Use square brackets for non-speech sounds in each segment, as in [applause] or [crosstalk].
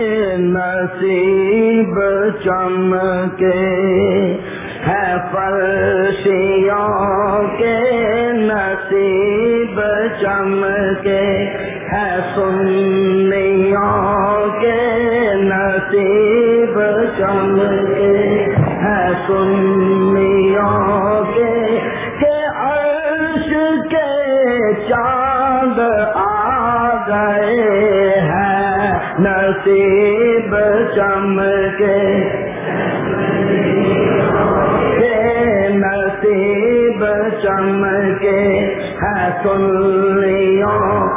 نصیب چمکے ہے فرشیوں کے نصیب چمکے ہے سنیوں کے نصیب چمکے ہے سن نصیب چمکے نصیب چمکے ہے سنیوں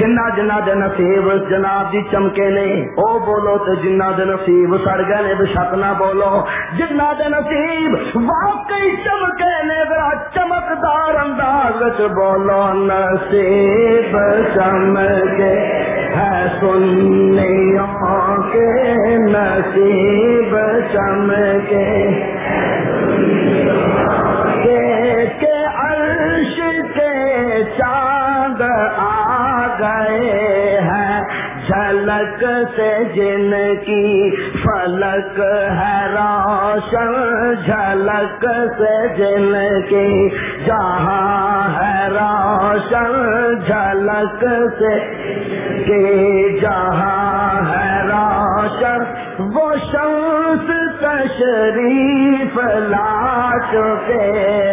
جنا جنا دے نصیب جناب دی چمکے نے، او بولو تے جنا دے نصیب سڑ گئے نے شک نہ بولو۔ جنا دے نصیب واقعی چمکے نے، ذرا چمکدار انداز وچ بولو، نصیب چمکے۔ ہے سنیوں کے نصیب چمکے۔ کے عرش کے چاند آ گئے ہیں۔ جھلک سے جن کی فلک ہے روشن، جھلک سے جن کی جہاں روشن جھلک سے کہ جہاں ہے روشن، وہ شمس تشریف لا چکے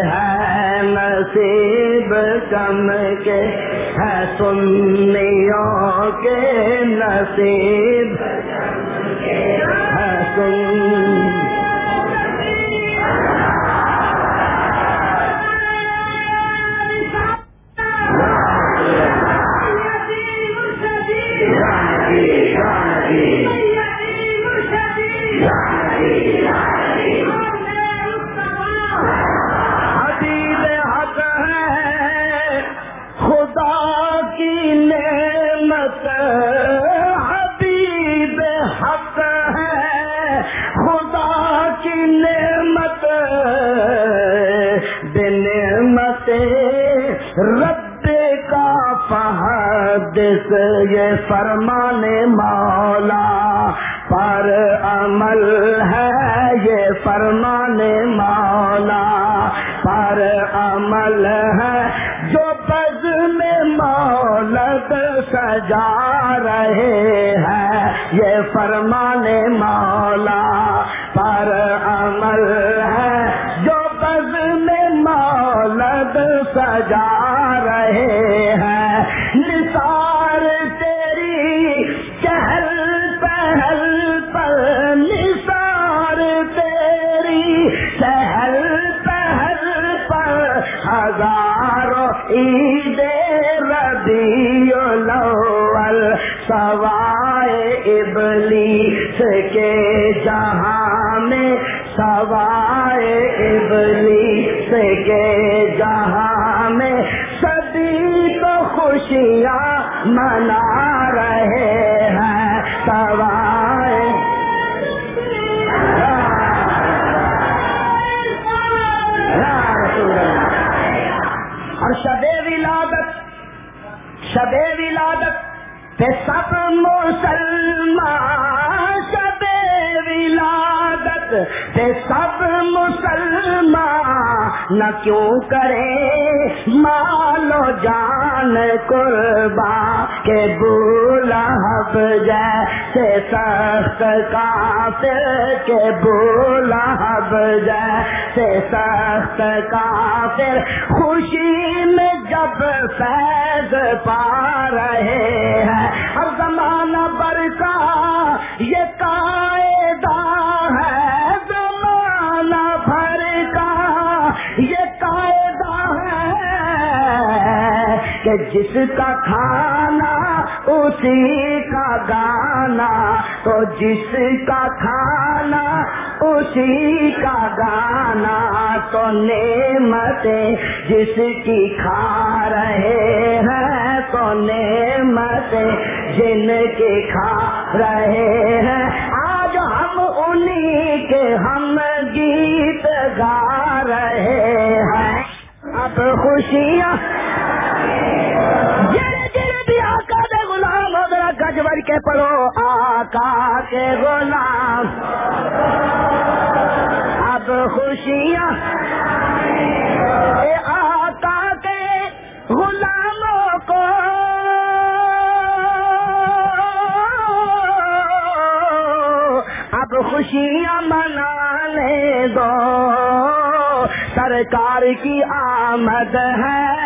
ہیں، نصیب کم کے ہے سنیوں کے نصیب ہے سن یہ فرمان مولا پر عمل ہے، یہ فرمان مولا پر عمل ہے۔ جو بز میں مولد سجا رہے ہیں، یہ فرمان سوا ولادت سب مسلمان نہ کیوں کرے؟ مالو جان قربا کے بولا حب جیسے سخت کافر کے بولا حب جیسے سخت کافر خوشی میں جب فیض پا رہے ہیں ہر زمانہ برکا کہ جس کا کھانا اسی کا گانا، تو جس کا کھانا اسی کا گانا، تو نعمتیں جس کی کھا رہے ہیں، تو نعمتیں جن کی کھا رہے ہیں۔ آج ہم انہیں کے ہم گیت گا رہے ہیں۔ اب خوشیاں کے پڑھو آقا کے غلام۔ اب خوشیاں آقا کے غلاموں کو۔ اب خوشیاں منانے دو۔ سرکار کی آمد ہے۔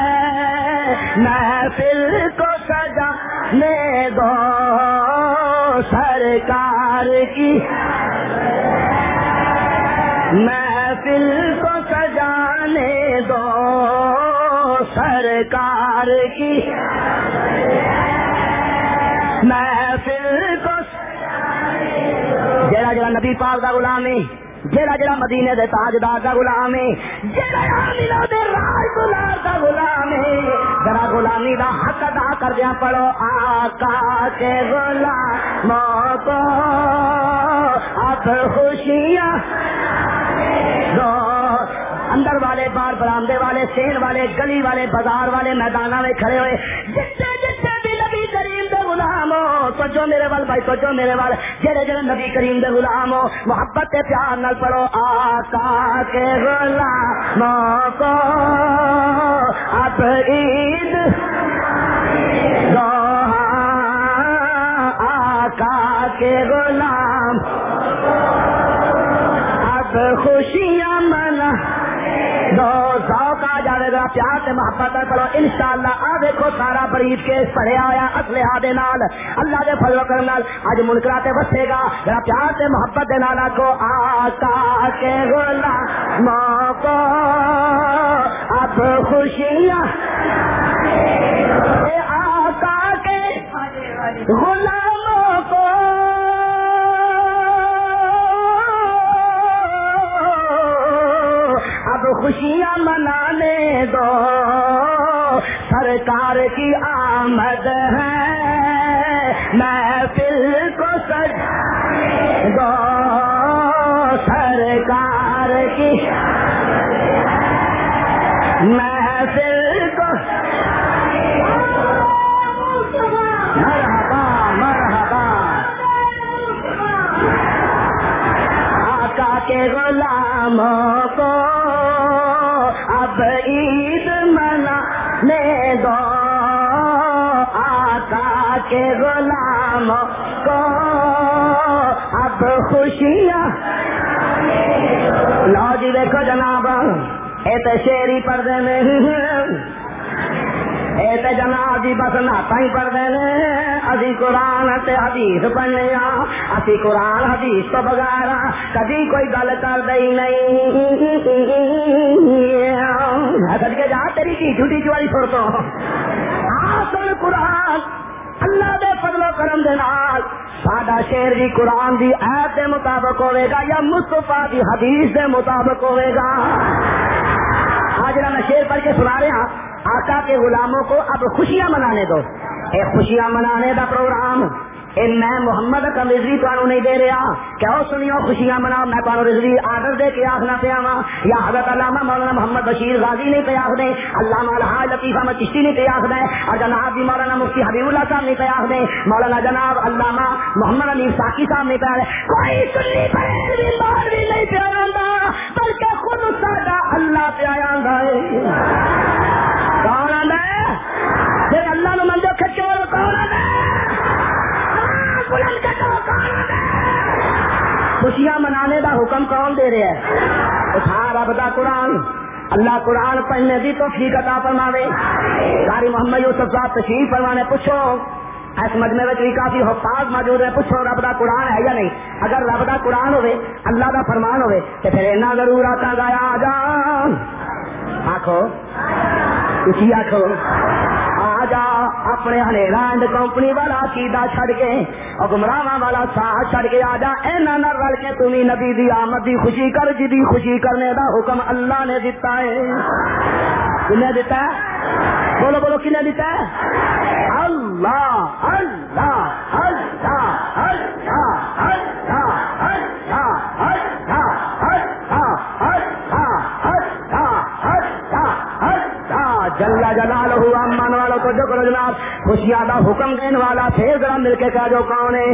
محفل کو سجانے دو سرکار کی۔ محفل کو سجانے دو سرکار کی۔ محفل کو جڑا جڑا نبی پاک دا غلام ہے جڑا جڑا مدینے دے تاجدار دا غلام ہے جڑا ذرا دا حق ادا کر دیا، پڑھو آقا کے غلاموں کو اب خوشیاں۔ اندر والے بار برامدے والے، سین والے، گلی والے، بازار والے میدان میں کھڑے ہوئے۔ جتنے جتنے بھی نبی کریم دے غلام ہو سجو میرے وال بھائی سجو میرے وال۔ جڑے جڑے نبی کریم دے غلام ہو، محبت کے پیار نال پڑھو آقا کے غلاموں کو اب عید۔ آقا کے غلام۔ اب خوشیاں منا دو ذوق آ گا پیار سے محبت پڑھو۔ انشاءاللہ آ دیکھو سارا بریف کے پڑھیا ہوا اسلحہ دے نال۔ اللہ دے فضل کرم نال۔ اج منکرا تے گا۔ ذرا پیار سے محبت دے نال آقا کے غلاموں کو اب خوشیاں۔ غلاموں کو۔ اب خوشیاں منانے دو۔ سرکار کی آمد ہے۔ محفل کو سج دو۔ سرکار کی محفل غلاموں کو اب عید منانے دو آقا کے غلاموں کو اب خوشیاں لو جی دیکھو جناب، اے تو شیری پردے میں، اے تے جناب جی بس ناتا ہی پڑھتے ہیں اسی قرآن تے حدیث پڑھنے ہاں اسی قرآن حدیث تو بغیر کبھی کوئی گل کر دئی نہیں۔ سد کے جا تیری کی جھوٹی چوالی چھوڑ تو۔ آ قرآن، اللہ دے فضل و کرم دے نال ساڈا شیر بھی قرآن دی ایت دے مطابق ہوے گا یا مصطفیٰ دی حدیث دے مطابق ہوے گا۔ آج میں شیر پڑھ کے سنا رہا، آقا کے غلاموں کو اب خوشیاں منانے دو۔ اے خوشیاں منانے دا پروگرام۔ اے میں محمد کا رضوی تمہیں نہیں دے رہا۔ کہ او سنیو خوشیاں مناؤ؟ میں تمہیں رضوی آرڈر دے کے آخنا پیا وا یا حضرت علامہ مولانا محمد بشیر غازی نہیں پہ آخ دے علامہ الحاج لطیفہ میں چشتی نہیں پہ آخ دے اور جناب جی مولانا مفتی حبیب اللہ صاحب نہیں پہ آخ دے مولانا جناب علامہ محمد علی ساکی صاحب نہیں پہ آخ دے کوئی سنی بریلوی مولوی نہیں پہ آندا۔ حکم کون دے رہا ہے؟ اٹھا رب دا قرآن۔ اللہ قرآن پڑھنے دی تو ٹھیک عطا فرماوے۔ قاری محمد یوسف صاحب تشریف فرمانے پوچھو۔ اس مجمع میں بھی کافی حفاظ موجود ہے پوچھو رب دا قرآن ہے یا نہیں۔ اگر رب دا قرآن ہوئے اللہ دا فرمان ہوئے تو پھر اینا ضرور آتا گایا آ جا آخو کسی آخو اپنے ہلینڈ کمپنی والا کیدا چھڑ کے گمراہ والا ساہ چھڑ کے آ جا نہ رل کے تمہیں نبی دی آمد دی خوشی کر جی دی خوشی کرنے دا حکم اللہ نے دتا ہے کن دتا ہے بولو بولو کن دتا ہے اللہ اللہ جلا جلال ہوا من والوں کو جو کرو جناب خوشیاں کا حکم دینے والا پھر ذرا مل کے کہہ جو کون ہے؟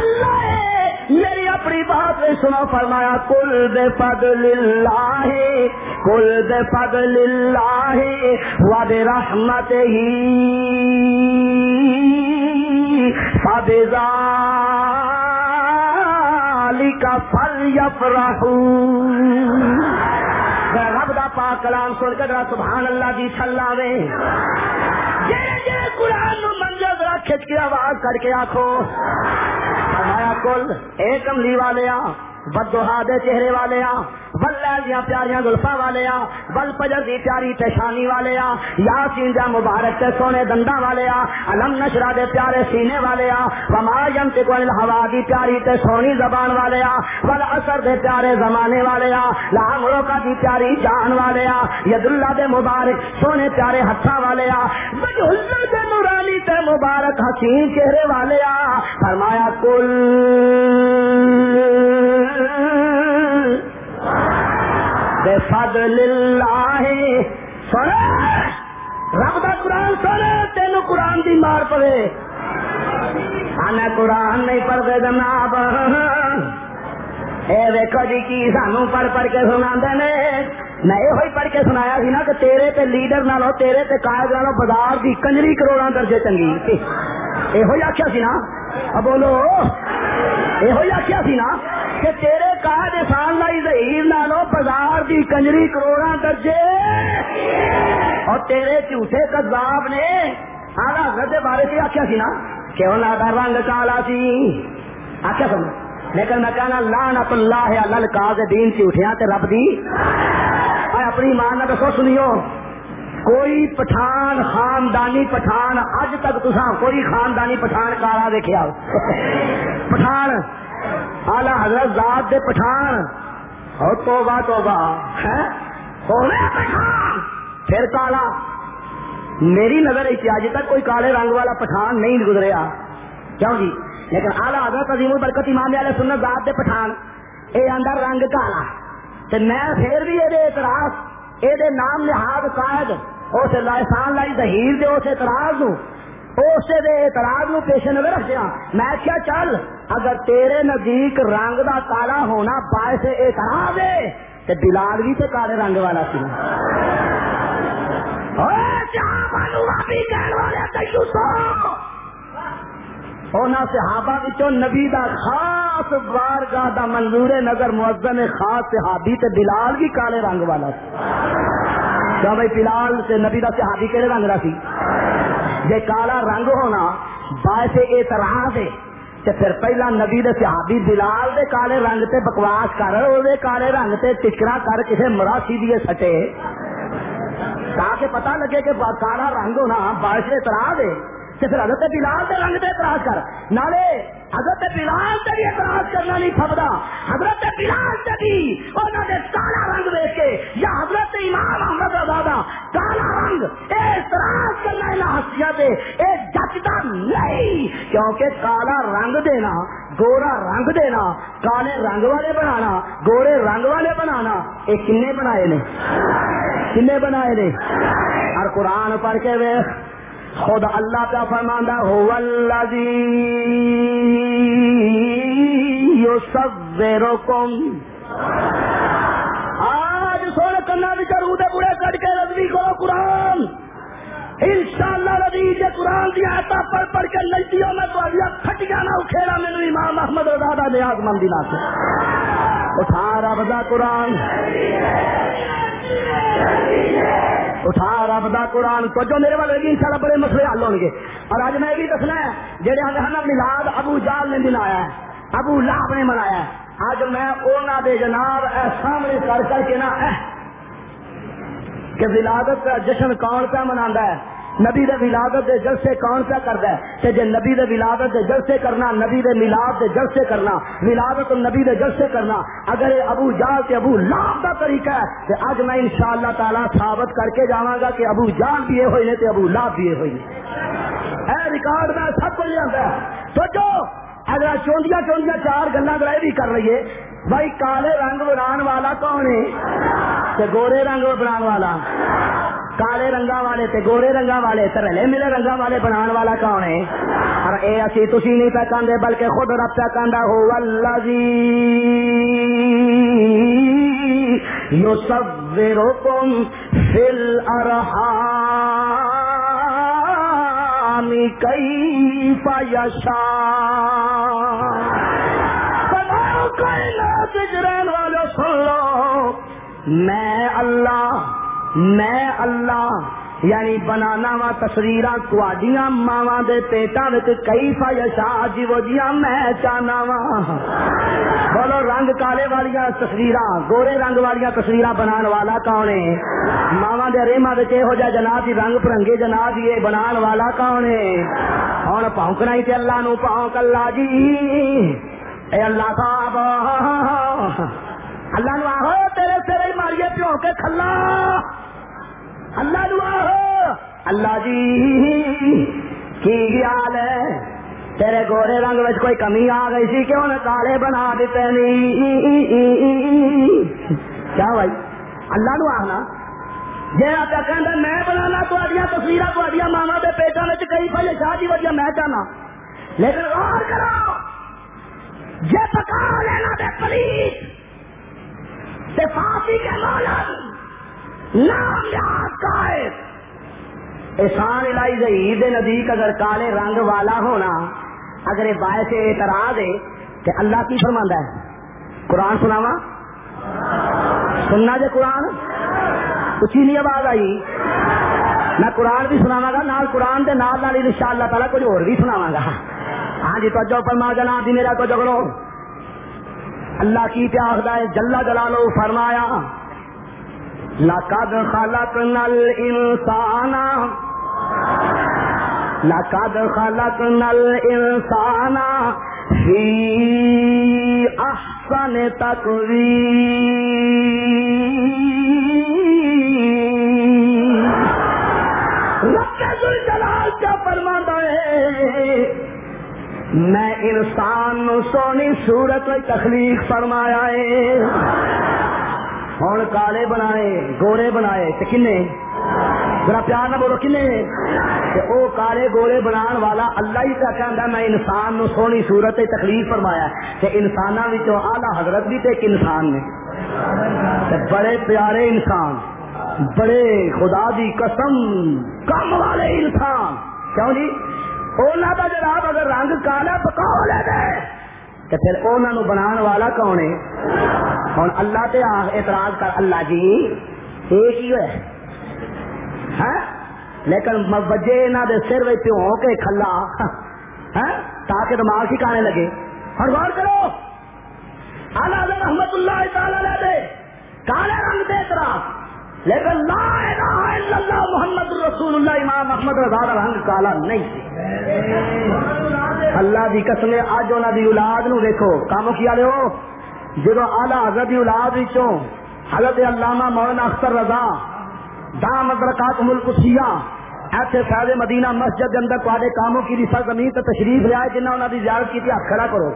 اللہ میری اپنی بات میں سنو، فرمایا کل بے پد اللہ کل بے پد اللہ وب رحمت ہی فبزا کا پھل یف رب دا پاک کلام سن کے سبحان اللہ جی کی چھلا وے قرآن نو ذرا کھچ کے آواز کر کے آخو فرمایا کل ایک کملی والے بدوہا دے چہرے والے آ بل دیا پیاریاں گلفا والے آ بل پجر دی پیاری پیشانی والے آ یاسین دیا مبارک تے سونے دندا والے آ علم نشرا دے پیارے سینے والے آ وما ینطق عن الہوا دی پیاری تے سونی زبان والے آ اثر دے پیارے زمانے والے آ لا ملوکا دی پیاری جان والے آ ید اللہ دے مبارک سونے پیارے ہتھا والے آ وجہ دے نورانی تے مبارک حسین چہرے والے آ فرمایا کل بے فضل اللہ سنے! رب دا قرآن سنے تین قرآن دی مار پڑے۔ آنا قرآن نہیں پڑھتے جناب۔ اے دیکھو جی کی سانو پڑھ پڑھ کے سنا نے؟ میں یہ پڑھ کے سنایا سی نا کہ تیرے تے لیڈر نالو تیرے تے قائد نالو بازار دی کنجری کروڑا درجے چنگی۔ یہ آخیا سی نا؟ بولو۔ یہ آخیا سی نا کہ تیرے قائد سال لائی ظہیر نالو بازار دی کنجری کروڑا درجے۔ اور تیرے جھوٹے کذاب نے آلہ حضرت بارے سے آخیا سی نا کہ انہوں کا رنگ کالا سی۔ آخیا سن لیکن میں کہنا لعنت اللہ ہے لل دین جھوٹیاں تے رب دی۔ اور اپنی ماں نہ دسو سنیو۔ کوئی پٹھان خاندانی پٹھان اج تک تسا کوئی خاندانی پٹھان کالا دیکھا پٹھان آلہ حضرت ذات دے پٹھان۔ اور توبہ توبہ۔ ہے پٹھان۔ پھر کالا۔ میری نظر ہے کہ اج تک کوئی کالے رنگ والا پٹھان نہیں گزریا۔ کیوں جی؟ لیکن آلہ حضرت عظیم البرکت امام والے سنت ذات دے پٹھان۔ اے اندر رنگ کالا۔ تے میں پھر بھی یہ اعتراض یہ نام لحاظ قائد اس لائسان لائی دہیر دے اس اعتراض نو اسے دے اعتراض نو پیش نظر رکھا میں کیا چل اگر تیرے نزدیک رنگ دا کالا ہونا باعث اعتراض ہے تو بلال بھی تو کالے رنگ والا سی ہونا صحابہ وچوں نبی دا خاص بارگاہ دا منظور نظر معظم خاص صحابی تے بلال بھی کالے رنگ والا سی۔ کیا بھائی بلال سے نبی کا صحابی کہڑے رنگ کا سی؟ جی کالا رنگ ہونا باعث اعتراض ہے، تے پھر پہلا نبی دے صحابی بلال دے کالے رنگ تے بکواس کر وہ کالے رنگ تے ٹکرا کر کسی مراسی دیے سٹے۔ تاکہ پتہ لگے کہ کالا رنگ ہونا باعث اعتراض ہے۔ پھر حضرت بلال دے رنگ تے اعتراض کر۔ نالے حضرت بلال سے بھی اعتراض کرنا نہیں پھبدا حضرت بلال سے بھی انہوں نے کالا رنگ دیکھ کے یا حضرت امام احمد رضا کالا رنگ اعتراض کرنا ہے حسیت اے جچتا نہیں، کیونکہ کالا رنگ دینا، گورا رنگ دینا، کالے رنگ والے بنانا، گورے رنگ والے بنانا یہ کنے بنائے نے؟ کنے بنائے نے؟ اور قرآن پڑھ کے ویخ خود اللہ کا فرماندہ ہو الذی یصورکم۔ آج سونے کرنا بھی کروں دے بڑے کٹ کے رضوی کرو قرآن۔ انشاءاللہ رضی کے قرآن دیا آتا پڑھ پڑھ کے لجدیوں میں تو ابھی پھٹ جانا اکھیرا میں نے امام احمد رضا دا نیاز مندی لا سے اٹھا رب دا قرآن۔ اٹھا رب دا قرآن سوچو میرے والے ان شاء بڑے مسئلے حل ہوں گے اور اج میں بھی دسنا ہے جہاں آگے ہم ملاد ابو جال نے منایا ہے، ابو لاب نے منایا ہے۔ اج میں اونا دے جناب اے سامنے کر کر کے نا اے کہ ولادت کا جشن کون پہ منا ہے؟ نبی دے ولادت دے جلسے کون سا کرتا ہے؟ کہ جے نبی دے ولادت دے جلسے کرنا، نبی دے میلاد دے جلسے کرنا، ولادت نبی دے جلسے کرنا، اگر ابو جال تے ابو لاب دا طریقہ ہے، تے اج میں انشاءاللہ تعالی ثابت کر کے جاواں گا کہ ابو جال بھی ہوئے نے تے ابو لاب بھی ہوئے نے۔ اے ریکارڈ میں سب کچھ جانتا ہے۔ تو جو اگر چوندیاں چوندیاں چار گلا گرائے بھی کر رہی ہے، بھائی کالے رنگ بنا والا کون ہے؟ تے گورے رنگ بنا والا۔ کالے رنگا والے تے گورے رنگا والے تے رلے ملے رنگا والے بنان والا کون ہے؟ اور اے اسی تسی نہیں پہچاندے بلکہ خود رب پہچاندا ہو الذی یصورکم فی الارحام کیف یشاء۔ بناؤ کائنات جران والے، سن لو، میں اللہ میں اللہ یعنی بنانا وا تصویر تڈیاں ماوا دے پیٹا کئی فائشا جی وہ جی میں چاہنا وا۔ بولو رنگ کالے والی تصویر گورے رنگ والی تصویر بنا والا کون ہے؟ ماوا دے ریما یہو جہ جناب جی رنگ برنگے جناب یہ بنا والا کون ہے؟ ہوں پونکنا ہی تے اللہ نو پونک اللہ جی۔ اے اللہ صاحب۔ اللہ نو آہو تیرے سر ماریے پیو کے کھلا۔ اللہ دعا ہو۔ اللہ جی کی حال ہے؟ تیرے گورے رنگ میں کوئی کمی آ گئی سی، کیوں نے کالے بنا دیتے نہیں کیا بھائی؟ اللہ نو آنا جی آپ کہ میں بنانا تصویر تھوڑی ماما کے پیٹوں میں کئی پہلے شاہ جی وجہ میں چاہنا۔ لیکن غور کرو جی پکا لینا دے پلیس پلیز فاسی کے مولن نام یاد قائد احسان الہی ظہیر نزدیک اگر کالے رنگ والا ہونا، اگر یہ باعث اعتراض ہے کہ اللہ کی فرماندہ ہے۔ قرآن سناوا سننا جے قرآن؟ اچھی نہیں آواز آئی۔ میں قرآن بھی سناوا گا، نال قرآن دے نال نال ان شاء اللہ تعالیٰ کچھ اور بھی سناوا گا۔ ہاں جی, جی، تو جو فرما جنا دی میرا کو جگڑو اللہ کی پیاس ہے جلا جلالو فرمایا۔ لقد خلقنا الانسان لقد خلقنا الانسان في احسن تقویم رب الجلال کیا فرماتا ہے؟ میں انسان سونی صورت تخلیق فرمایا ہے۔ ہوں کالے بنائے، گورے بنائے کنے؟ ذرا پیار نہ بولو، کنے؟ او کالے گورے بنا والا اللہ ہی کہہ میں انسان نو سونی صورت تکلیف فرمایا کہ انسان آلہ حضرت بھی ایک انسان نے۔ بڑے پیارے انسان، بڑے خدا دی قسم، کم والے انسان۔ کیوں جی؟ اونا کا جناب اگر رنگ کالا پکا لے گئے تو پھر انہوں بنا والا کون ہے؟ ہوں اللہ تے اعتراض کر، اللہ جی ایک ہی ہے ہاں؟ لیکن وجے انہوں دے سر میں پیو کے کھلا۔ ہاں؟ تاکہ دماغ ٹھکانے لگے۔ اور غور کرو۔ آلہ رحمت اللہ تعالی دے کالے رنگ دے اعتراض۔ لیکن لا الہ الا اللہ محمد رسول اللہ، امام محمد رضا رنگ کالا نہیں۔ اللہ دی قسم اج انہوں دی اولاد نو دیکھو کام کیا لو جب آلہ حضرت دی اولاد وچوں حضرت علامہ مولانا اختر رضا دام ادرکات ملک سیا ایسے فیض مدینہ مسجد کے اندر تے کاموں کی رسا زمین تے تشریف لیا جنہیں انہوں نے زیارت کی ہاتھ کھڑا کرو۔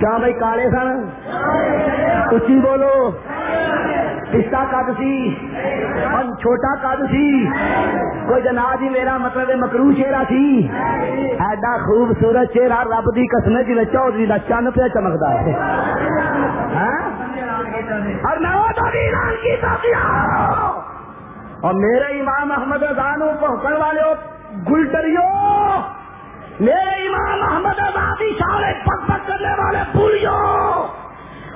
کیا بھائی کالے سن۔ اچھی بولو۔ پستا کد سی چھوٹا کد سی کوئی جناب جی میرا مطلب مکرو چہرہ سی۔ ایڈا خوبصورت چہرہ رب کی قسم جی چودھری کا چند پہ چمکتا ہے۔ ہاں؟ اور اور میرے امام احمد رضان پہنچنے والے گلٹریوں۔ میرے امام احمد آزادی سارے پک پک کرنے والے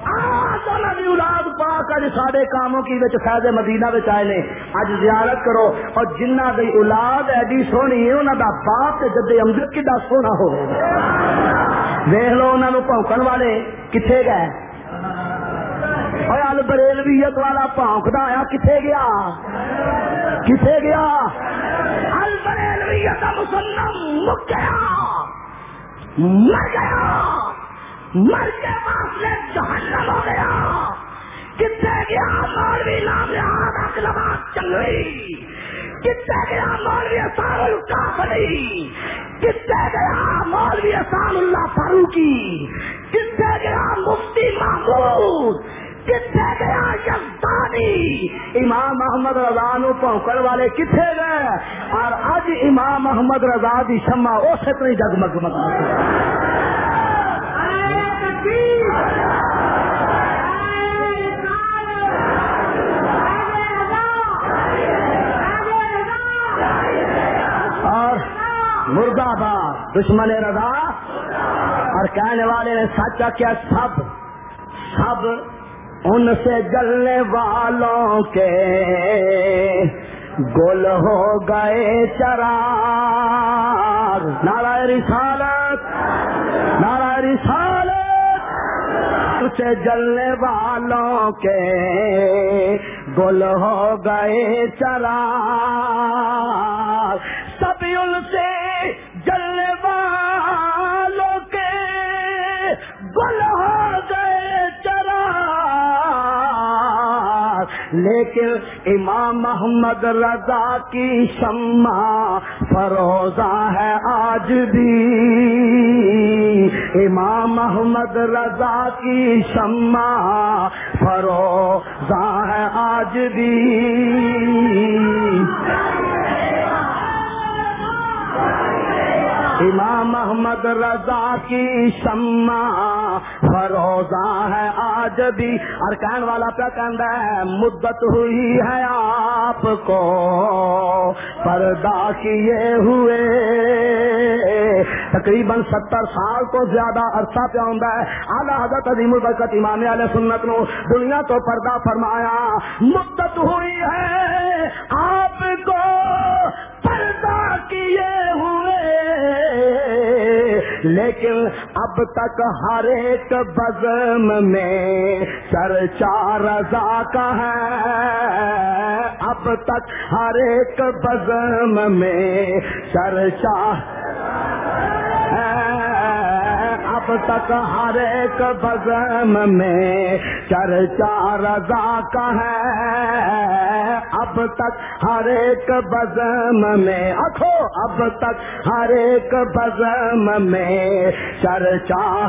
پولیوں اولاد پاک اج سارے کاموں کی وچ فیض مدینہ وچ آئے نے اج زیارت کرو۔ اور جنہ دی اولاد ایڈی سونی ہے انہوں دا باپ تے جدے امجد کتا سونا ہو دیکھ لو انہوں پونکن والے کتنے گئے۔ اور ال بریلویت والا پونکتا آیا کتنے گیا؟ کتنے گیا؟ ال بریلویت مسلم مک گیا۔ مر گیا۔ مر کے فاصلے جہنم ہو گیا۔ کتنے گیا ہاں مولوی نام یاد اکلما چنگئی کتنے گیا ہاں مولوی احسان الکافری کتنے گیا ہاں مولوی احسان اللہ فاروقی۔ کتنے گیا مفتی محمود۔ کتنے گیا یزدانی۔ امام محمد رضا نو پونکڑ والے کتنے گئے۔ اور اج امام محمد رضا دی شمع اسی طرح جگمگ مگ اور مردہ باد دشمن رضا اور کہنے والے نے سچ کیا سب سب ان سے جلنے والوں کے گل ہو گئے چراغ نارا رسالت نارا رسالت۔ سے جلنے والوں کے گل ہو گئے چرا۔ سب ان سے جلنے والوں کے گل ہو گئے چرا۔ لیکن امام محمد رضا کی شمع فروزہ ہے آج بھی۔ امام محمد رضا کی شمع فروزہ ہے آج بھی۔ امام محمد رضا کی شمع فروزہ ہے آج بھی۔ اور کہنے والا پہ کہنا ہے، مدت ہوئی ہے آپ کو۔ پردہ کیے ہوئے۔ تقریباً ستر سال کو زیادہ عرصہ پہ آتا ہے اعلیٰ حضرت عظیم البرکت امام علیہ سنت نو دنیا تو پردہ فرمایا، مدت ہوئی ہے آپ کو۔ پردہ کیے لیکن اب تک ہر ایک بزم میں چرچا رضا کا ہے۔ اب تک ہر ایک بزم میں چرچا اب تک ہر ایک بزم میں چرچا رضا کا ہے۔ اب تک ہر ایک بزم میں اکھو اب تک ہر ایک بزم میں چرچا۔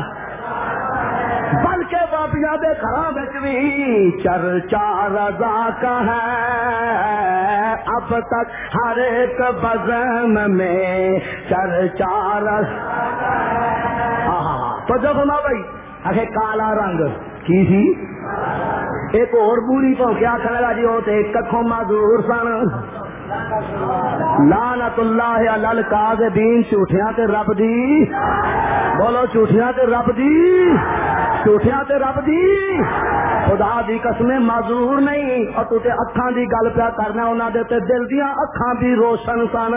بلکہ باپیا دے خراب بھی چرچا رضا کا ہے۔ اب تک ہر ایک بزم میں چرچا رضا۔ تو جب نا بھائی۔ اکھے کالا رنگ۔ کی سی؟ ایک اور بوری تو کیا کرے گا جی؟ وہ تو ایک ککھوں معذور سن۔ لعنت اللہ علی الکاذبین جھوٹیاں تے رب دی۔ بولو، جھوٹیاں تے رب دی۔ جھوٹیاں تے رب دی۔ خدا دی قسمیں معذور نہیں، اور تو تے اکھاں دی گل پیا کرنا انہاں دے تے دل دیاں اکھاں بھی روشن سن۔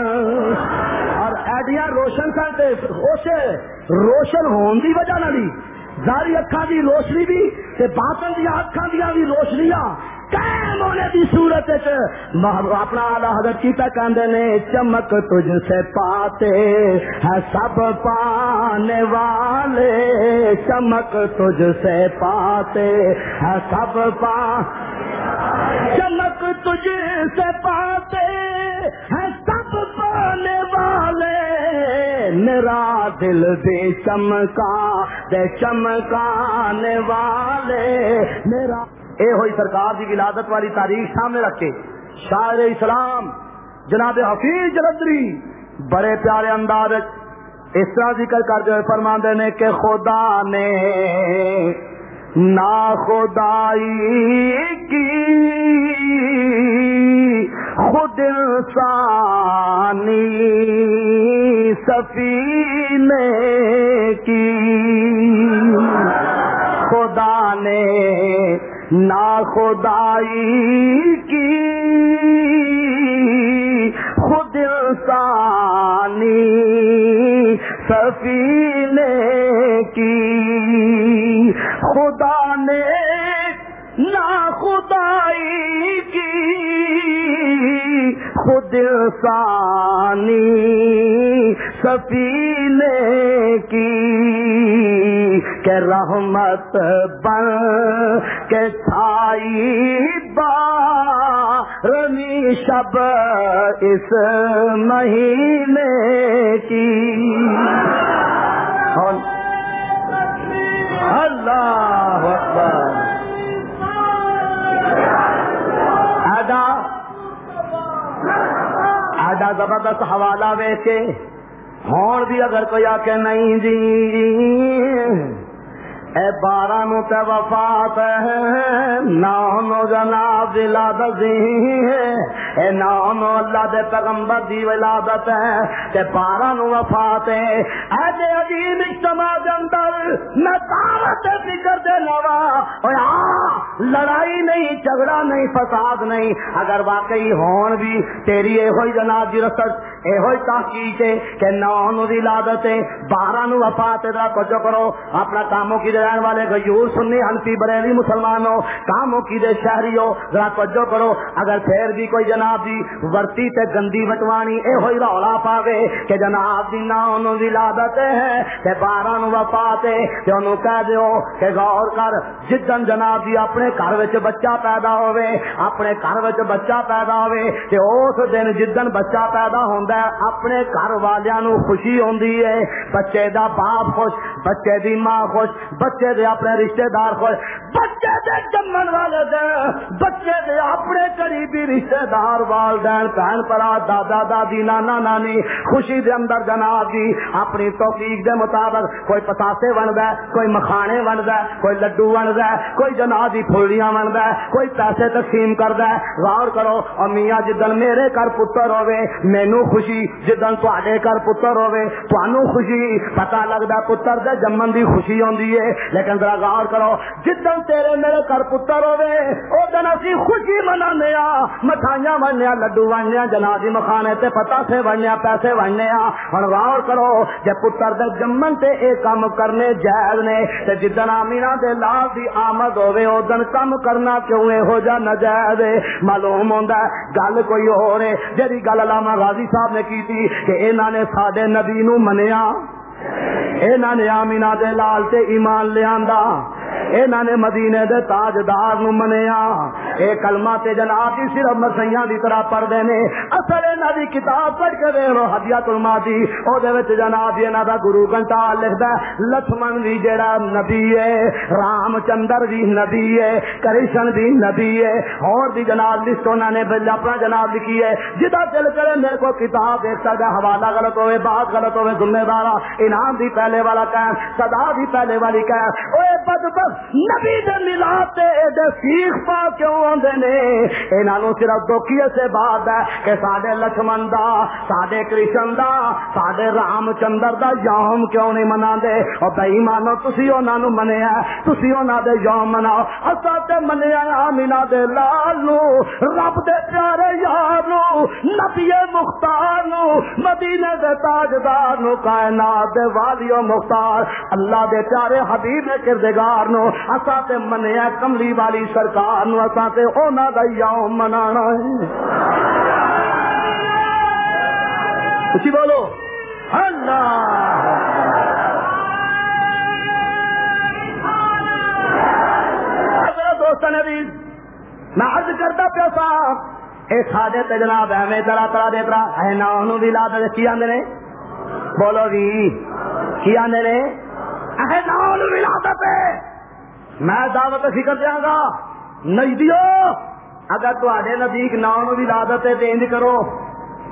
اور ایڈیاں روشن سن تے اسے روشن ہون دی وجہ نال ظاہری اکھاں دی روشنی بھی تے باطن دی اکھاں دی بھی روشنیاں قائم ہونے کی صورت اپنا آلہ حضرت کی کہندے نے، چمک تجھ سے پاتے ہے سب پانے والے۔ چمک تجھ سے پاتے ہے سب پا۔ چمک تجھ سے پاتے ہے سب پانے والے۔ میرا دل بھی چمکا دے، چمکانے والے۔ میرا اے ہوئی سرکار کی ولادت والی تاریخ سامنے رکھ کے شاعر اسلام جناب حفیظ جلندری بڑے پیارے انداز اس طرح ذکر کر جو فرما نے کہ خدا نے نا خدائی کی خود انسانی سفینے کی خدا نے نا خدائی کی خود سانی سفینے کی خدا نے نا خدائی خود انسانی سفینے کی کہ رحمت بن کے چھائی با بارمی شب اس مہینے کی۔ ہاں۔ اللہ اکبر۔ زبردست حوالہ ویچ کے ہون بھی اگر کوئی آ کے نہیں جی۔ اے بارہ نو تے وفات ہے نام جناب ولادت ہے اے نام اللہ دے پیغمبر دی ولادت ہے۔ تے بارہ نو وفات ہے۔ اے دے عظیم اجتماع دے اندر نہ دعوت فکر دے لوا۔ اوے ہاں لڑائی نہیں، جھگڑا نہیں، فساد نہیں۔ اگر واقعی ہون بھی، تیری اے ہوئی جناب دی رسد اے ہوئی تحقیق ہے کہ نام ولادت ہے، بارہ نو وفات دا کچھ کرو۔ اپنا کاموں کی رہن والے غیور سنی ہنسی بریلی مسلمانوں، کاموں کی دے شہری ہو ذرا توجہ کرو۔ اگر پھر بھی کوئی جناب دی ورتی تے گندی وٹوانی اے ہوئی رولا پاوے کہ جناب جی دی نا انہوں دی لادت ہے، تے بارہ نو وفاتے تے انہوں کہہ دیو کہ غور کر جدن جناب دی اپنے گھر وچ بچہ پیدا ہوئے اپنے گھر وچ بچہ پیدا ہوئے تے اس دن جدن بچہ پیدا ہوندا ہے اپنے گھر والیاں نو خوشی ہوندی ہے بچے دا باپ خوش بچے دی ماں خوش بچے دے اپنے رشتہ دار خوش بچے دے جمن والے دے بچے دے اپنے قریبی رشتہ دار والدین بہن پرا دادا دادی نانا نانی خوشی دے اندر جناب دی اپنی توفیق دے مطابق کوئی پتاسے بندا ہے، کوئی مکھانے بندا ہے، کوئی لڈو بندا ہے، کوئی جناب دی پھلیاں بندا ہے، کوئی پیسے تقسیم کردا ہے۔ غور کرو اور میاں جدن میرے گھر پتر ہوے مینوں خوشی جدن تواڈے گھر پتر ہوے تانوں خوشی، پتہ لگدا پتر دے جمن دی خوشی ہوندی ہے۔ لیکن ذرا غور کرو، جدن تیرے میرے گھر پتر ہوے او دن اسی خوشی منانے آ مٹھائیاں بننے آ لڈو بننے جنازی مکھانے تے پتا سے بننے پیسے بننے آ ہن غور کرو، جے پتر دے جمن تے اے کام کرنے جائز نے تے جدن آمینا دے لال دی آمد ہوئے او دن کم کرنا کیوں اے ہو جا نجائز معلوم ہوندا ہے، گل کوئی اور ہے۔ جڑی گل علامہ غازی صاحب نے کیتی کہ انہاں نے ساڈے نبی نو منیا، انہاں نے آمینا دے لال تے ایمان لے آندا۔ انہاں نے مدینے دے تاجدار نو منیا۔ اے کلمہ تے جناب دی صرف مسیحاں دی طرح پڑھ دے نے۔ اصل انہاں دی کتاب پڑھ کے دے رو ہدیہ المادی او دے وچ جناب جی انہاں دا گرو گھنٹا لکھدا لکھمن وی جیڑا نبی ہے، رام چندر بھی نبی ہے، کرشن بھی نبی ہے۔ اور بھی جناب لسٹ انہوں نے اپنا جناب لکھی ہے۔ جدا دل کرے میرے کو کتاب دیکھ سکتا حوالہ غلط ہوئے، بات غلط ہوئے، ذمہ دارا انعام بھی پہلے والا کہم صدا بھی پہلے والی کہم اوے بد بد نبی دے ملاتے دے سیخ پا کیوں آندے نے؟ انہاں صرف دوکیے سے بات ہے کہ ساڈے لکشمن دا، ساڈے کرشن دا، ساڈے رام چندر دا یوم کیوں نہیں مناندے؟ او بے ایمانو تسی انہاں نو منیا تسی انہاں دے یوم مناؤ۔ اسا تے منیا آمینہ دے لال نو، رب دے پیارے یار نو، نبی مختار نو، مدینے دے تاجدار نو، کائنات دے والیو مختار۔ اللہ دے پیارے حبیب کردگار نو اسا تے منیا کملی والی سرکار نو اسا تے انہاں دا یوم منانا ہے۔ اسی بولو۔ اللہ۔ دوست نبی، میں عرض کرتا پیا صاحب اے ساڈے تے جناب، ایویں طرح طرح دے طرح اے نا انہوں دی لادت کی آندے نے؟ بولو جی کی آندے نے؟ اے نا انہوں دی لادت ہے میں دعوت فکر دیا گا۔ نجدیو اگر تے نزدیک نام بھی لادت ہے تو کرو۔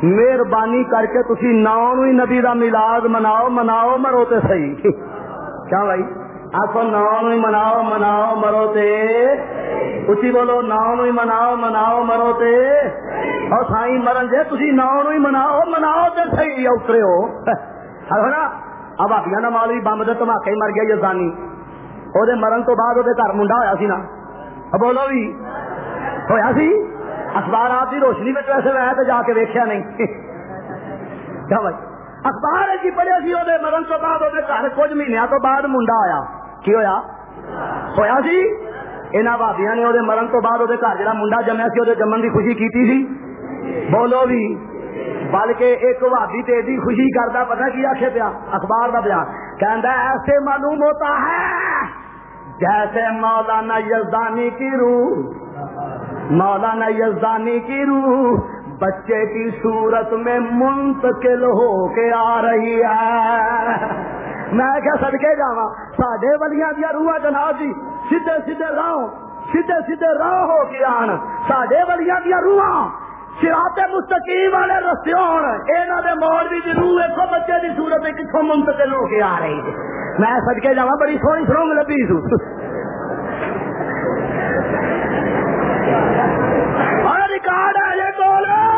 مہربانی کر کے تھی نام ہی نبی کا ملاد مناؤ مناؤ، مرو تے صحیح۔ کیا بھائی؟ آپ نام ہی مناؤ مناؤ، مرو تے۔ اسی بولو نام ہی مناؤ مناؤ، مرو تے۔ اور سائی مرن جے تھی نام ہی مناؤ مناؤ تے صحیح اترے ہو۔ ہے نا اب آپ نہ مالوی بمب دے دھماکے مر گیا، یہ یزانی وہ مرن تو بعد وہ منڈا ہوا سی بولو بھی ہوا سی اخبارات کی روشنی میں ویسے میں تو جا کے ویکیا نہیں کیا بھائی اخبار کی پڑھیا سی وہ مرن تو بعد وہ کچھ مہینوں تو بعد منڈا ہوا کی ہوا ہوا سی یہاں بھابیا نے وہ مرن تو بعد وہ جا منڈا جمیا سی وہ جمن کی خوشی کی تھی بولو بھی بلکہ ایک بھابی تو ایڈی خوشی کرتا پتا کی آخر پیا اخبار کا بیان کہ ایسے معلوم ہوتا ہے جیسے مولانا یزدانی کی روح، مولانا یزدانی کی روح بچے کی صورت میں منتقل ہو کے آ رہی ہے۔ میں کیا سڑکے جا ساڈے ولیاں دیا روح جناب جی سیدھے سیدھے راہ سیدھے سیدھے راہ ہو کے آن۔ ساڈے ولیاں دیا روح سراتے مستقیم والے رستے ہونا دے موڑ بھی ضرور جی ایک بچے کی صورت کتوں منتقل ہو کے آ رہی ہے میں سد کے جا بڑی سونی سرونگ لبی سو۔ ریکارڈ ہے یہ بولو۔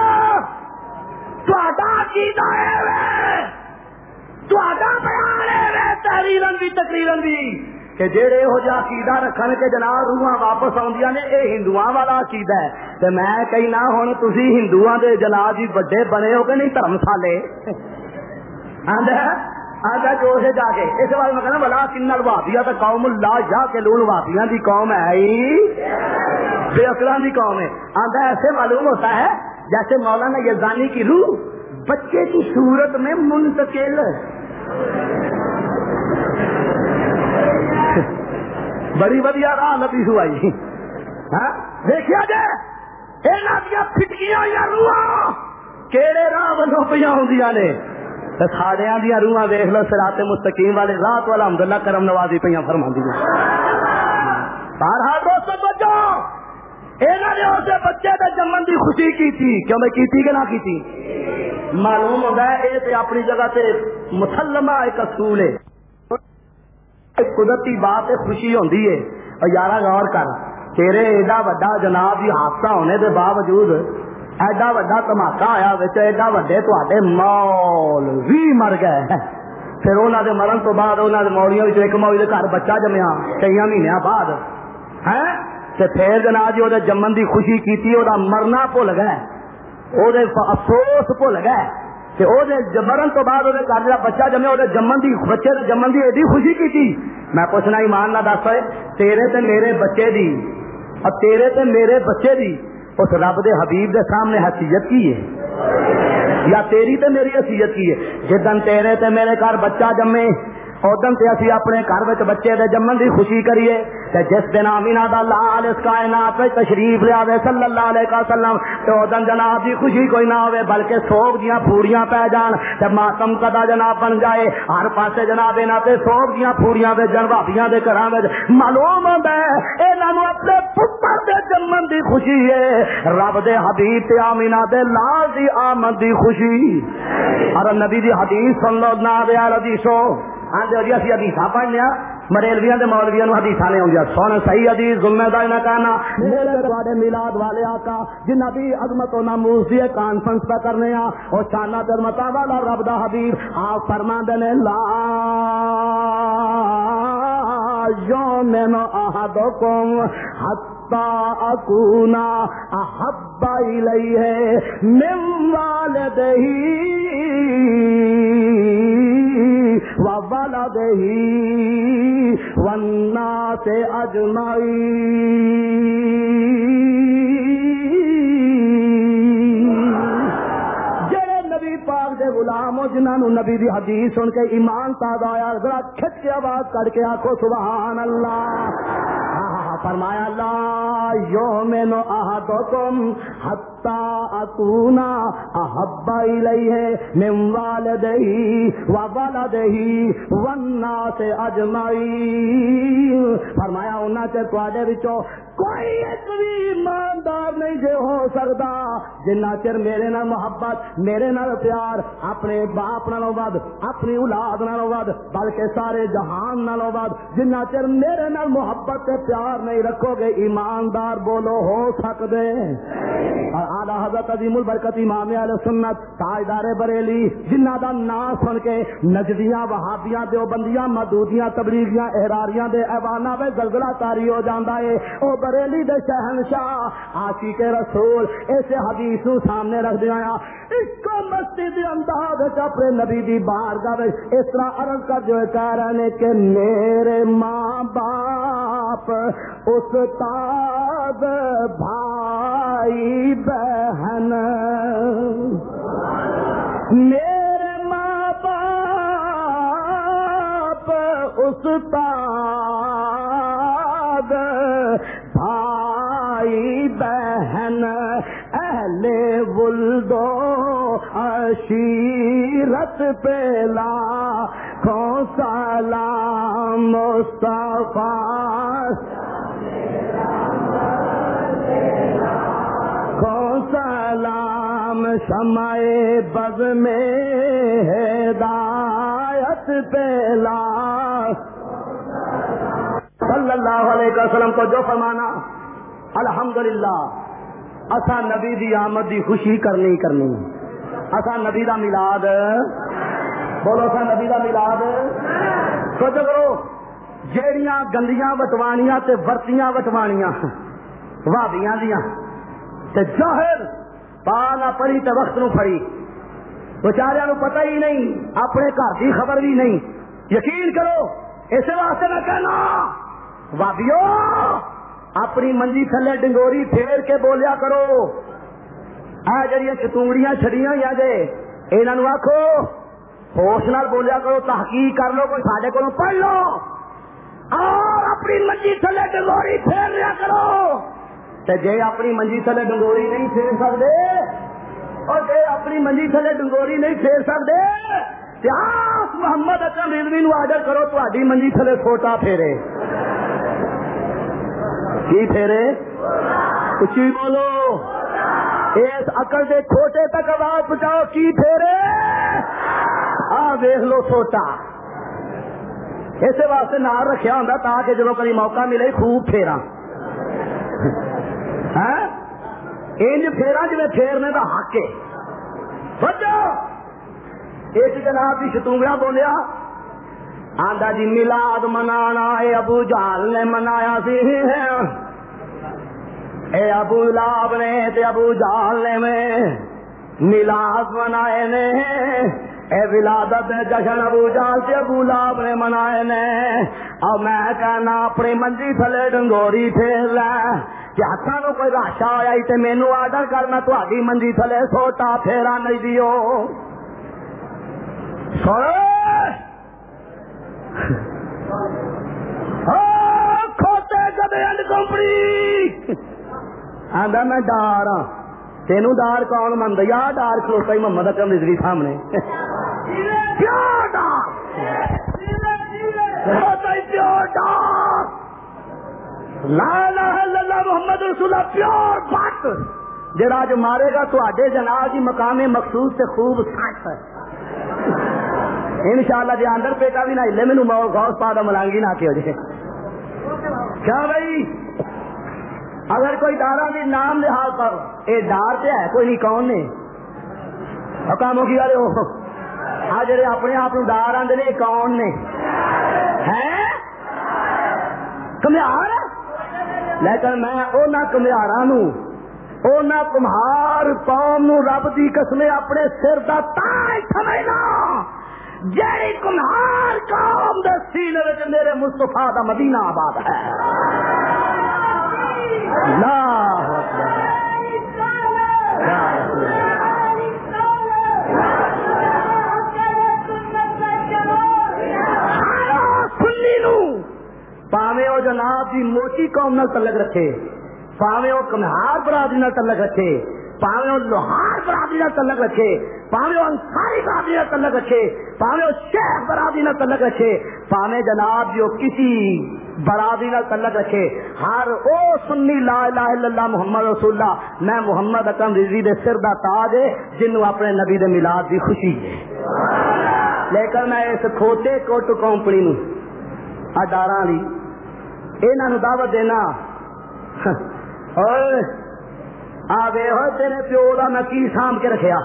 بیان ہے تحریر بھی تقریر بھی کہ جہے یہو جہ عقیدہ رکھن کے جناب روحاں واپس آدی نے یہ ہندو والا عقیدہ ہے۔ تو میں کہنا ہوں تھی ہندو کے جناب جی وڈے بنے ہو کہ نہیں دھرمشالے آجا جو سے جا کے۔ اس بارے میں کہنا بلا کن قوم لا کے لون قوم ہے۔ بے قوم ہے۔ ایسے معلوم ہوتا ہے جیسے مولانا یزانی کی روح بچے کی صورت میں منتقل۔ بڑی بدیا راہ لبی سوائی ہاں؟ دیکھا جائے یہ پٹکیاں یا روح کہڑے راہ ولو پہ ہوں نے؟ ساڑیا دیا روح دیکھ لو سرات مستقیم والے رات والا الحمدللہ کرم نوازی پہ فرما دیا بارہ دوست بچو یہ بچے کے جمن کی خوشی کی تھی کیوں میں کی کہ نہ کی معلوم ہوتا ہے یہ اپنی جگہ سے مسلمہ ایک اصول ہے۔ قدرتی بات خوشی ہوتی ہے۔ اور یارہ غور کر، تیرے ایڈا وڈا جناب جی حادثہ ہونے کے باوجود ایڈا وڈا دھماکا آیا ایڈا وڈے تے مول بھی مر گئے پھر انہوں نے مرن تو بعد انہوں نے موڑیوں ایک موڑی کے گھر بچہ جمیا کئی مہینوں بعد۔ ہے پھر جناب جی وہ جمن کی خوشی کی مرنا بھول گئے۔ وہ افسوس بھول گئے۔ مرن تو بعد وہ گھر بچہ جمے وہ جمن کی بچے جمن کی ایڈی خوشی کی تھی۔ میں پوچھنا، ایمان نہ دس تیرے تے میرے بچے دی، اور تیرے تے میرے بچے دی، اس رب دے حبیب دے سامنے حیثیت کی ہے؟ یا تیری تے میری حیثیت کی ہے؟ جدن تیرے تے میرے گھر بچہ جمے ادن سے اسی اپنے گھر بچے دے جمن دی خوشی کریے تے جس دن آمینا دا لال اس کائنات میں تشریف لیا دے صلی اللہ علیہ وسلم تو ادن جناب دی خوشی کوئی نہ ہوئے بلکہ سوگ دیاں پھوڑیاں پہ جان تے ماتم کدا جناب بن جائے ہر پاسے جناب اینا تے سوگ دیاں پھوڑیاں دے جنبابیاں دے کرام دے معلوم ہوندا ہے اے نانو اپنے پتر دے جمن دی خوشی ہے رب دے حبیب تے آمینا دے لال دی آمد دی خوشی اور نبی دی حدیث صلی اللہ علیہ وسلم ہاں جی اسی حدیث پڑھنے مریلویا مولویا نو حدیث نے آدی سن صحیح حدیث ذمہ دار نہ کہنا۔ میرے میلاد والے آقا جنہ دی عظمت و ناموس دی کانفرنس پہ کرنے آ اور شانہ درمتا والا رب دا حبیب، آپ فرما دینے لا یومن احدکم حتی اکونا احب الیہ من والدہی وولدہی والناس اجمعین دے غلام ہو نبی دی حدیث سن کے ایمان تازہ آیا، ذرا کھچ کے آواز کر کے آخو سبحان اللہ۔ ہاں، ہاں، ہاں، فرمایا، لا یومن احدکم حتا اکونا احب الیہ من والدہی و ولدہی والناس اجمعین۔ فرمایا، انہاں تے تواڈے وچوں کوئی ایک بھی ایماندار نہیں جے ہو سکتا۔ جنہ چر میرے نال محبت، میرے نال پیار، اپنے باپ نالوں ود اپنی اولاد نالوں ود بلکہ سارے جہان نالوں ود جنہ چر میرے نال محبت تے پیار نہیں رکھو گے، ایماندار بولو ہو سکتے۔ حضرت عظیم البرکت امام علیہ سنت، تاجدار بریلی جنہ دا نام سن کے نجدیاں وہابیاں، دیوبندیاں، مدودیاں، تبلیغیاں، احراریاں دے ایوانا میں زلزلہ تاری ہو جاندا ہے او بریلی دے شہنشاہ آشی کے رسول، ایسے حدیث سامنے رکھ دیا اس کو مسجد انداز اپنے نبی دی بار گا اس طرح عرض کر جو کہہ رہے کہ میرے ماں باپ، استاد، بھائی، بہن میرے ماں باپ استاد بھائی بہن اہل ولدو عشیرت پہلا کو سلام مصطفیٰ کو سلام شمائے بز میں ہدایت پہلا صلی اللہ علیہ وسلم کو جو فرمانا، الحمدللہ، اسا نبی دی آمد دی خوشی کرنی کرنی۔ اسا نبی دا ملاد۔ بولو اسا نبی دا ملاد۔ سوچو کرو جیڑیاں گندیاں وٹوانیاں تے ورتیاں وٹوانیاں وابیاں دیاں۔ تے جاہر پا نہ پڑی تے وقت نو پڑی۔ بچاریا نو پتہ ہی نہیں، اپنے گھر کی خبر بھی نہیں۔ یقین کرو، اس واسطے میں کہنا وابیو اپنی منجی تھلے ڈنگوری پھیر کے بولیا کرو۔ آ جڑی چتونگڑیاں چھڑیاں یا جے انہوں آخو ہوش نال بولیا کرو، تحقیق کر لو، کوئی سارے کو پڑھ لو۔ اور اپنی منجی تھلے ڈنگوری پھیر لیا کرو۔ تے جے اپنی منجی تھلے ڈنگوری نہیں پھیر سکتے اور جے اپنی منجی تھلے ڈنگوری نہیں پھیر سکتے پیاس محمد اکرم رضوی نو آرڈر کرو تاری منجی تھلے چھوٹا پھیرے۔ کی پھیرے؟ اچھی بولو۔ اس اکل دے چھوٹے تک آواز پہنچاؤ، کی پھیرے؟ آ دیکھ لو چھوٹا اسی واسطے نال رکھا ہوں تاکہ جب کبھی موقع ملے خوب پھیرا انج پھیرا جی پھیرنے کا حق ہے۔ بچو ایک جناب کی شتونگڑا بولیا، آندا جی ملاد منانا، اے ابو جال نے منایا سی۔ اے ابو لاب نے تے ابو جال نے میں ملاد منائے نے۔ اے ولادت جشن ابو جال سے ابو لاب نے منائے نے۔ اور میں کہنا اپنی منجی تھلے ڈنگوری پھیر لے۔ کہ ہاتھا نو کوئی راشا ہوا تے مینو آرڈر کر، میں تاری منجی تھلے سوٹا پھیرا نہیں دیو۔ ہاں، کھوتے گدے اینڈ کمپنی۔ آدھا میں ڈار ہاں۔ تینوں ڈار کون من دیا ڈار کھلوتا ہی محمد اکرم رضوی سامنے۔ کیا ڈار لا الہ الا اللہ محمد رسول پیور بات۔ جڑا جو مارے گا تو آڈے جناب کی مقام مخصوص سے خوب سچ ان شاء اللہ جی اندر پیٹا بھی نہ ہلے مینو غوث پا ملانگی نہ ہو جائے کیا بھائی؟ اگر کوئی دارا بھی نام لحاظ پر اے ڈار پہ ہے، کوئی نہیں، کون نے کاموں کی والے ہو آ جڑے اپنے آپ ڈار آدھے نے، کون نے؟ کمیار لیکن میں اونا کمیارا نو، اونا کمہار قوم نو رب دی قسمے اپنے سر دا تاج سمجھنا۔ جیڑی کمہار قوم دے سینے وچ میرے مصطفیٰ دا مدینہ آباد ہے۔ اللہ پاوے وہ جناب کی موٹی قوم نال تعلق رکھے۔ پاوے وہ کمہار برادری نال تعلق رکھے۔ پاوے وہ لوہار برادری نال تعلق رکھے۔ پاوے وہ انصاری برادری نال تعلق رکھے۔ پاوے وہ شیخ برادری نال تعلق رکھے۔ پاوے جناب جو کسی برادری نال تعلق رکھے۔ ہر او سنی لا الہ الا اللہ محمد رسول اللہ۔ میں محمد اکرم رضوی دے سر دا تاج ہے جنوں اپنے نبی دے میلاد دی خوشی ہے۔ لیکن میں اس کھوتے کوٹ کمپنی نو اڈارا لی انہوں دعوت دینا۔ آوے ہو تیرے پیو کا میں کی سانب کے رکھیا۔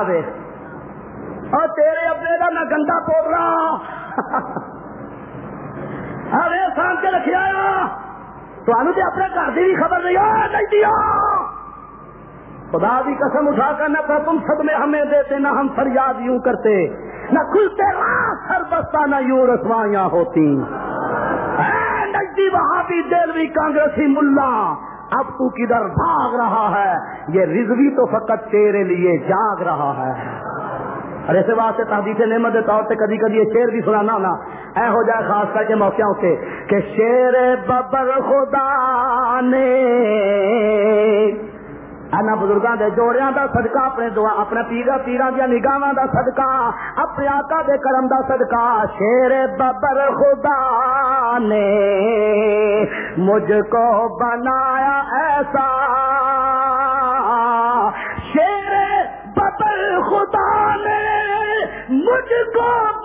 آوے اور تیرے ابے کا میں گندا پوڑا آوے سانب کے رکھیا۔ تو اپنے گھر کی بھی خبر نہیں۔ نہیں دیا۔ خدا بھی قسم اٹھا کر نہ تم سب میں ہمیں دیتے، نہ ہم فریاد یوں کرتے۔ نہ کھلتے سر بستا نہ یوں رسوائیاں ہوتی نجدی وہاں بھی دلوی کانگریسی ملا، اب تو کدھر بھاگ رہا ہے؟ یہ رضوی تو فقط تیرے لیے جاگ رہا ہے۔ اور ایسے واسطے تحدیث نعمت کے طور پہ کبھی کبھی یہ شیر بھی سنانا ہونا اے ہو جائے خاص کر کے موقع سے کہ شیر ببر خدا نے ان بزرگوں کے جوڑیاں دا صدقہ، اپنے دعا، اپنے پیرا پیرا دیا نگاہ دا صدقہ، اپنے آقا دے کرم دا صدقہ۔ شیر ببر خدا نے مجھ کو بنایا ایسا۔ شیر ببر خدا نے مجھ کو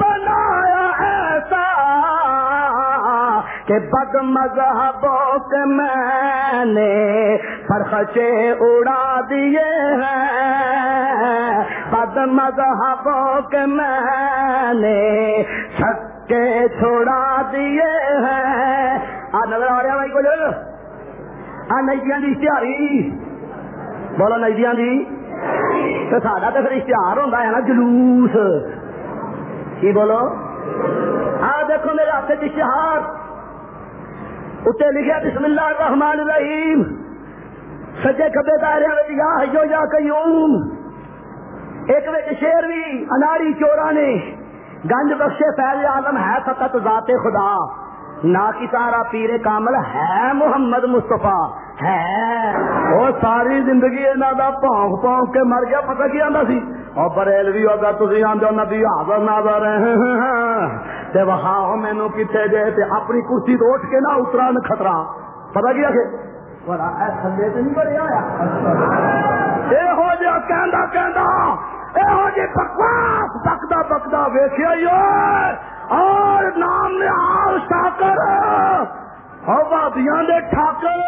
کہ بد مذہبوں کے میں نے فرخچے اڑا دیے ہیں۔ بد مذہبوں کے میں نے چھکے چھوڑا دیے ہیں۔ آ، نظر آ رہا بھائی کچھ۔ آ نئیاں دی اشتہاری۔ بولو نئیاں دی۔ تو ساڈا تو پھر اشتہار ہوتا ہے نا جلوس۔ کی بولو؟ ہاں دیکھو میرے ہاتھ اشتہار۔ اتنے لکھا بسم اللہ الرحمن الرحیم۔ سجے کبے دائرے میں یا ہیو یا قیوم۔ ایک وچ شیر بھی اناری چورا نے گنج بخشے فیض عالم ہے فقط ذات خدا۔ کی سارا پیر کامل ہے محمد مصطفیٰ۔ ہے۔ وہ ساری زندگی انہوں کا پونک پونک کے مر گیا پتہ کی آتا سی؟ اور بریلوی اگر تھی آدھے نبی حاضر نظر [laughs] تے وہاؤ مینو کتنے جے تے اپنی کرسی تو اٹھ کے نہ اترا نہ خطرہ۔ پتہ کیا کہ تھلے تو نہیں بڑے آیا۔ یہ جا کہندا کہندا یہو جی بکواس بکدا بکدا ویخیا اور نام نے آؤ ٹاکر وادیاں دے ٹھاکر۔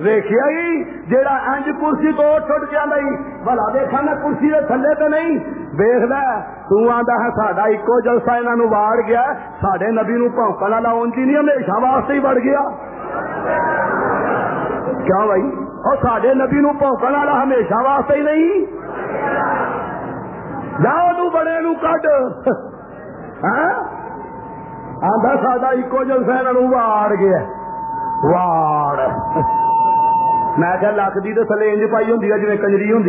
ویخیا ہی، جیڑا انج کرسی تو ٹوٹ گیا نہیں۔ بلا دیکھا نا کرسی دے تھلے تو نہیں۔ ویخ لا ہے، ساڈا ایکو جلسہ انہوں نے واڑ گیا سڈے نبی نو پونکن والا اونچی نہیں، ہمیشہ واسطے ہی بڑھ گیا۔ کیا بھائی؟ اور سڈے نبی نو پونکن والا ہمیشہ واسطے ہی نہیں۔ جاؤ تو بڑے نو کڈ۔ ہاں؟ آدھا ساڈا ایکو جلسہ انہوں واڑ گیا۔ واڑ۔ میں کیا لکھ دی تو تھلے انج پائی ہوں جی کنجری ہوں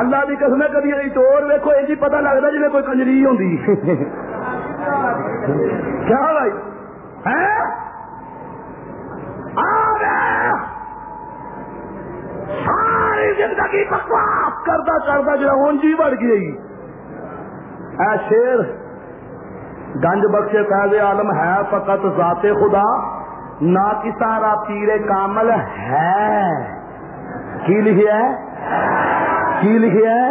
اللہ کی قسم کدی چور ویکو انج پتا لگتا جی کوئی کنجری ہوں کیا بھائی؟ ہے ساری زندگی بکواس کرتا کرتا جا اونجی بڑھ گئی۔ اے شیر، گنج بخش قید عالم ہے فقط ذات خدا، نہ کی سارا پیر کامل ہے۔ کی لکھیا ہے؟ کی لکھیا ہے؟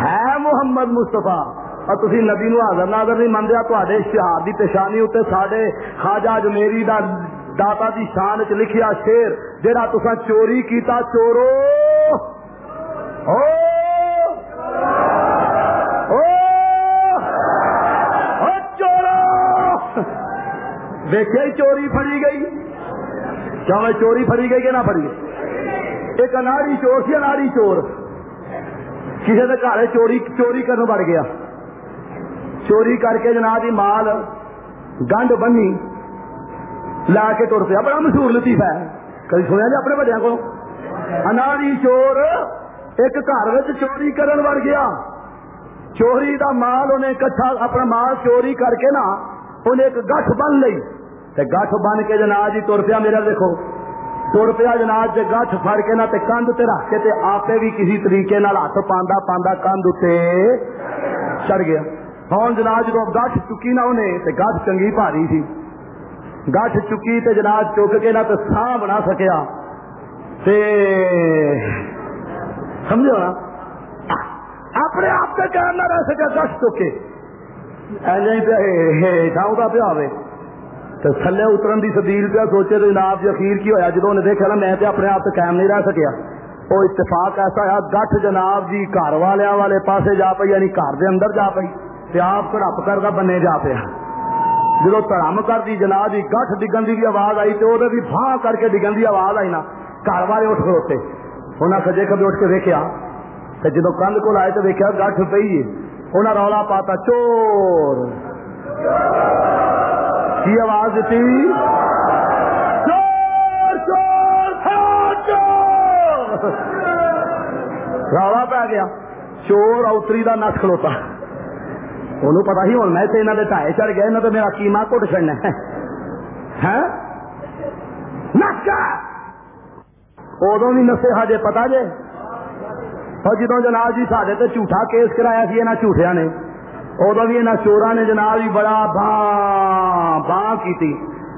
ہے محمد مستفا اور تھی نبی نو حاضر ناظر نہیں منگیا تے اشتہار کی پچھانی اتنے سڈے خواجہ جمیری دا داتا دی شان چ لکھیا شیر جہاں تسا چوری کیتا، چورو۔ دیکھے چوری پڑی گئی کیا میں چوری پڑی گئی کہ نہ پڑی گئی؟ ایک اناڑی چور سی، اناڑی چور۔ کسی نے گھر چوری چوری کرنے بڑھ گیا۔ چوری کر کے جناب مال گنڈ بنی لا کے تر پیا۔ بڑا مشہور لطیفہ ہے۔ کبھی سنیا جی اپنے بڑے کو؟ اناڑی چور۔ ایک گھر چوری کرن بڑھ گیا۔ چوری دا مال انہیں کٹھا اپنا مال چوری کر کے نا انہیں ایک گٹھ بن لی گٹھ بن کے جناب جی تر پیا میرا دیکھو۔ تر پیا جناب جی گٹھ فر کے نہ کندھ تے رکھ کے تے آپ بھی کسی طریقے ہاتھ پاندا پاندا کندھ اتنے چڑھ گیا۔ ہوں جناب جب گٹھ چکی نہ انہیں تے گٹھ چنگی بھاری سی۔ گٹھ چکی تے جناب چک کے نہ تے سا بنا سکیا۔ تے سمجھو نا اپنے آپ سے کہنا نہ رہ سکے گٹھ چکے۔ جاؤں کا پیا ہوئے۔ تو تھلے اترن کی سبیل پہ سوچے تو جناب جی اخیر کی ہوا جدو نے دیکھا نا، میں اپنے آپ سے قائم نہیں رہ سکیا۔ وہ اتفاق ایسا ہے، گٹھ جناب جی گھر والے والے پاسے جا پی یعنی گھر دے اندر جا پی آپ کڑپ کر کا بنے جا پیا۔ جدو تڑم کر دی جناب جی گٹھ ڈگن کی بھی آواز آئی تو وہ بھی بھاں کر کے ڈگن کی آواز آئی نا۔ گھر والے اٹھ کھڑوتے انہیں سجے کبھی اٹھ کے دیکھا تو جدو کندھ کو آئے تو دیکھا گٹھ پی انہیں رولا پاتا چور۔ کی آواز دیتی ہاں، رولا پی گیا۔ چور اوتری کا نس کھلوتا۔ انہوں پتا ہی ہوں میں یہاں کے ٹائے چڑھ گیا تو میرا کیما کٹ چڑنا ہے۔ ہاں؟ ادو بھی نسے ہجے پتا جے اور جدو جناب جی سڈے تو جھوٹا کیس کرایا سی یہاں جھوٹیا نے ادو بھی یہاں چورا نے جناب جی بڑا باں باں کی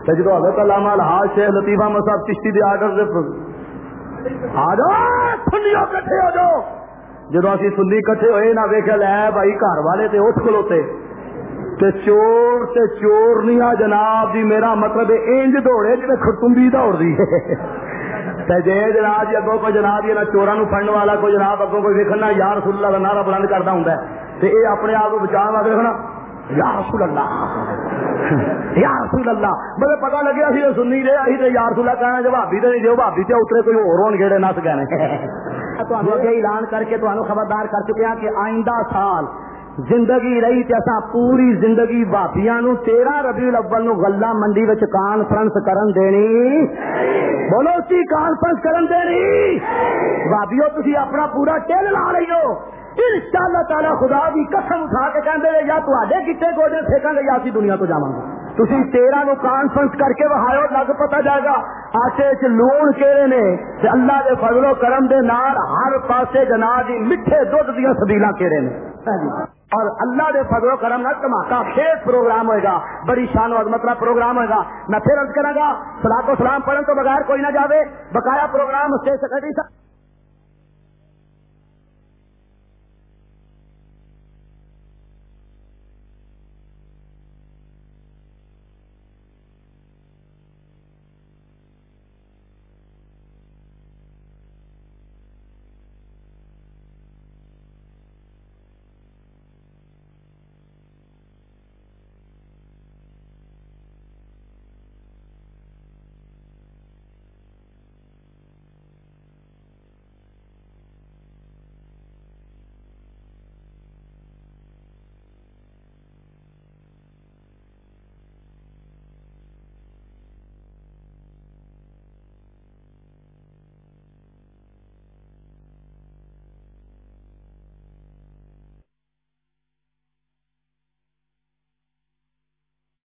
تو جدو حضرت علامہ الحاظ شیخ لطیفہ مصحف چشتی دے آڈر سے آ جاؤ سنیو کٹھے ہو جاؤ جدو اسی سنی کٹھے ہوئے نہ ویکھے لے بھائی گھر والے تے اٹھ کھلوتے تے چور تے چور نہیں آ جناب جی میرا مطلب انج دوڑے جی خٹمبی دوڑ دی جی جناب اگوں کوئی جناب جی یہ چورا نو پڑنے والا کوئی جناب اگوں کوئی ویکنا یار رسول اللہ کا نعرہ بلند کرتا ہوں تے اے اپنے آپ کو بچا واسطے دیکھنا یا رسول اللہ، یا رسول اللہ۔ مطلب مجھے پتا لگیا سی سنی رہے اسی تے یا رسول اللہ کہنا جو بھابی تے نہیں جو بھابی تے اترے کوئی اور ہون گیڑے نس گئے [laughs] اعلان کر کے تو خبردار کر چکے ہیں کہ آئندہ سال زندگی رہی تے اساں پوری زندگی بھابیاں نو تیرہ ربیع الاول نو غلہ منڈی وچ کانفرنس کرن دینی۔ بولو سی کانفرنس کرن دینی؟ بھابیو تسی اپنا پورا ٹیل لا رہی ہو انشاءاللہ شاء اللہ تعالی خدا بھی قسم اٹھا کے کہندے یا تے کتے گوڈے پھیکاں گے یا اسی دنیا تو جاواں گے۔ تھی تیرہ نو کانفرنس کر کے وہاں لگ پتا جائے گا۔ آٹے چ لون کہڑے نے اللہ دے فضل و کرم دے نال ہر پاسے جناب جی میٹھے دھد دیا سبیلا کہڑے نے۔ اور اللہ دے فضل و کرم نہ دھماکہ خیز پروگرام ہوئے گا۔ بڑی شان و عظمت کا پروگرام ہوئے گا۔ میں پھر عرض کروں گا سلاق و سلام پڑھن تو بغیر کوئی نہ جاوے۔ بقایا پروگرام اسٹیج سیکرٹری صاحب۔